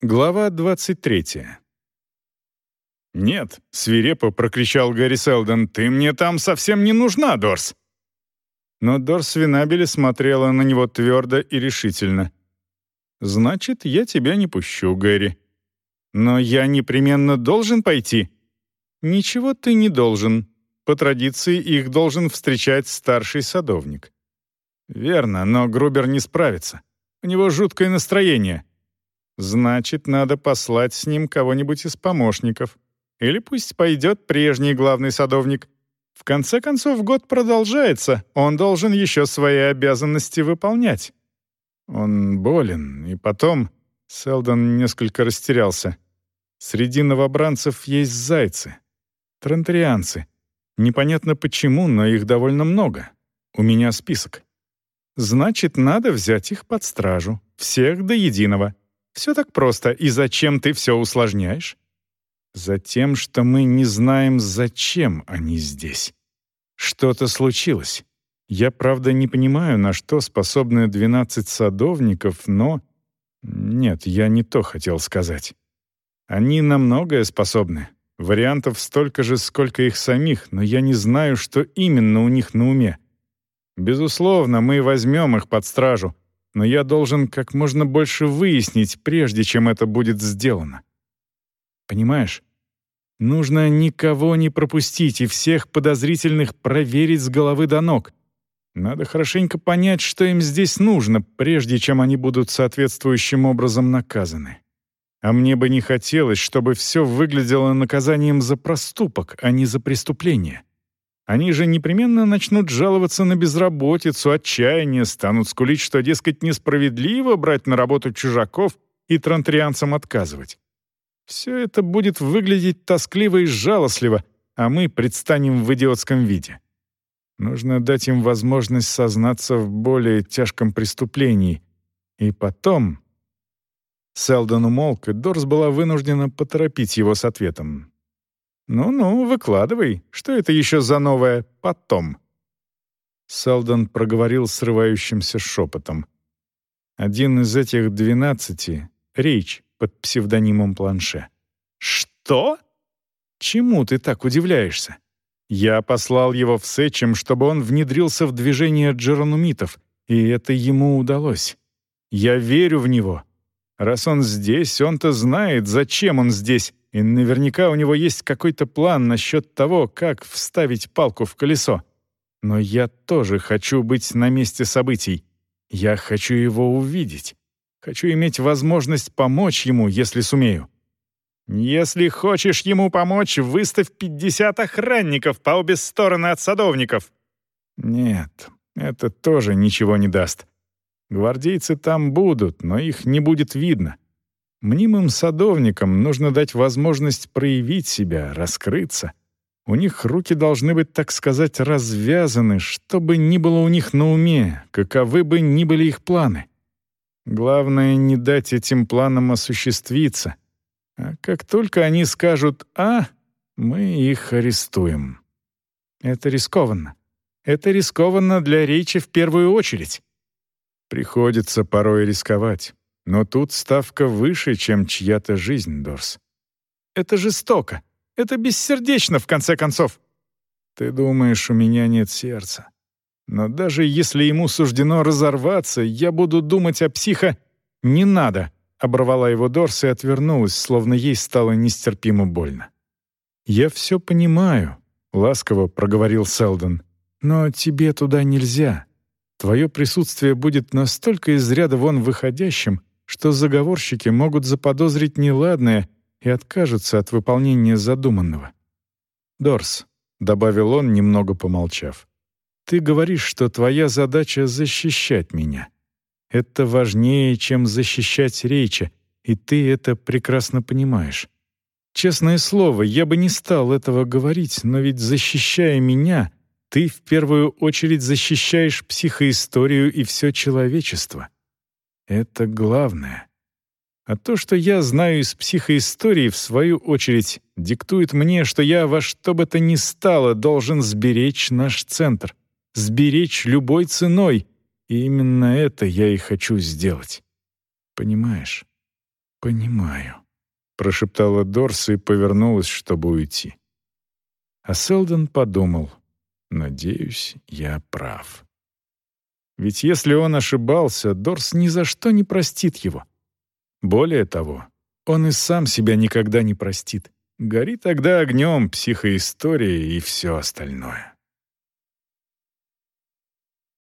Глава 23. «Нет», — свирепо прокричал Гэри Селдон, — «ты мне там совсем не нужна, Дорс». Но Дорс Винабели смотрела на него твердо и решительно. «Значит, я тебя не пущу, Гэри». «Но я непременно должен пойти». «Ничего ты не должен. По традиции их должен встречать старший садовник». «Верно, но Грубер не справится. У него жуткое настроение». Значит, надо послать с ним кого-нибудь из помощников. Или пусть пойдет прежний главный садовник. В конце концов, год продолжается, он должен еще свои обязанности выполнять. Он болен, и потом... Селдон несколько растерялся. Среди новобранцев есть зайцы. Трентарианцы. Непонятно почему, но их довольно много. У меня список. Значит, надо взять их под стражу. Всех до единого. Все так просто, и зачем ты все усложняешь? Затем, что мы не знаем, зачем они здесь. Что-то случилось. Я, правда, не понимаю, на что способны 12 садовников, но... Нет, я не то хотел сказать. Они на многое способны. Вариантов столько же, сколько их самих, но я не знаю, что именно у них на уме. Безусловно, мы возьмем их под стражу, но я должен как можно больше выяснить, прежде чем это будет сделано. Понимаешь? Нужно никого не пропустить и всех подозрительных проверить с головы до ног. Надо хорошенько понять, что им здесь нужно, прежде чем они будут соответствующим образом наказаны. А мне бы не хотелось, чтобы все выглядело наказанием за проступок, а не за преступление. Они же непременно начнут жаловаться на безработицу, отчаяние, станут скулить, что, дескать, несправедливо брать на работу чужаков и трантерианцам отказывать. Все это будет выглядеть тоскливо и жалостливо, а мы предстанем в идиотском виде. Нужно дать им возможность сознаться в более тяжком преступлении. И потом... Селдон умолк, и Дорс была вынуждена поторопить его с ответом. «Ну-ну, выкладывай. Что это еще за новое «потом»?» Селдон проговорил срывающимся шепотом. «Один из этих двенадцати — Рейч под псевдонимом Планше». «Что?» «Чему ты так удивляешься? Я послал его в Сечем, чтобы он внедрился в движение джеронумитов, и это ему удалось. Я верю в него. Раз он здесь, он-то знает, зачем он здесь, и наверняка у него есть какой-то план насчет того, как вставить палку в колесо. Но я тоже хочу быть на месте событий. Я хочу его увидеть. Хочу иметь возможность помочь ему, если сумею. Если хочешь ему помочь, выставь 50 охранников по обе стороны от садовников. Нет, это тоже ничего не даст. Гвардейцы там будут, но их не будет видно. Мнимым садовникам нужно дать возможность проявить себя, раскрыться. У них руки должны быть, так сказать, развязаны, что бы ни было у них на уме, каковы бы ни были их планы. Главное — не дать этим планам осуществиться. А как только они скажут «А», мы их арестуем. Это рискованно. Это рискованно для речи в первую очередь. Приходится порой рисковать. Но тут ставка выше, чем чья-то жизнь, Дорс. Это жестоко. Это бессердечно, в конце концов. Ты думаешь, у меня нет сердца. Но даже если ему суждено разорваться, я буду думать о психо... Не надо, — оборвала его Дорс и отвернулась, словно ей стало нестерпимо больно. «Я все понимаю», — ласково проговорил Селдон. «Но тебе туда нельзя. Твое присутствие будет настолько из ряда вон выходящим, что заговорщики могут заподозрить неладное и откажутся от выполнения задуманного. «Дорс», — добавил он, немного помолчав, «ты говоришь, что твоя задача — защищать меня. Это важнее, чем защищать Рейча, и ты это прекрасно понимаешь. Честное слово, я бы не стал этого говорить, но ведь защищая меня, ты в первую очередь защищаешь психоисторию и все человечество. Это главное. А то, что я знаю из психоистории, в свою очередь, диктует мне, что я во что бы то ни стало должен сберечь наш центр. Сберечь любой ценой. И именно это я и хочу сделать. Понимаешь? «Понимаю», — прошептала Дорс и повернулась, чтобы уйти. А Селдон подумал, «Надеюсь, я прав». Ведь если он ошибался, Дорс ни за что не простит его. Более того, он и сам себя никогда не простит. Гори тогда огнем психоистория и все остальное.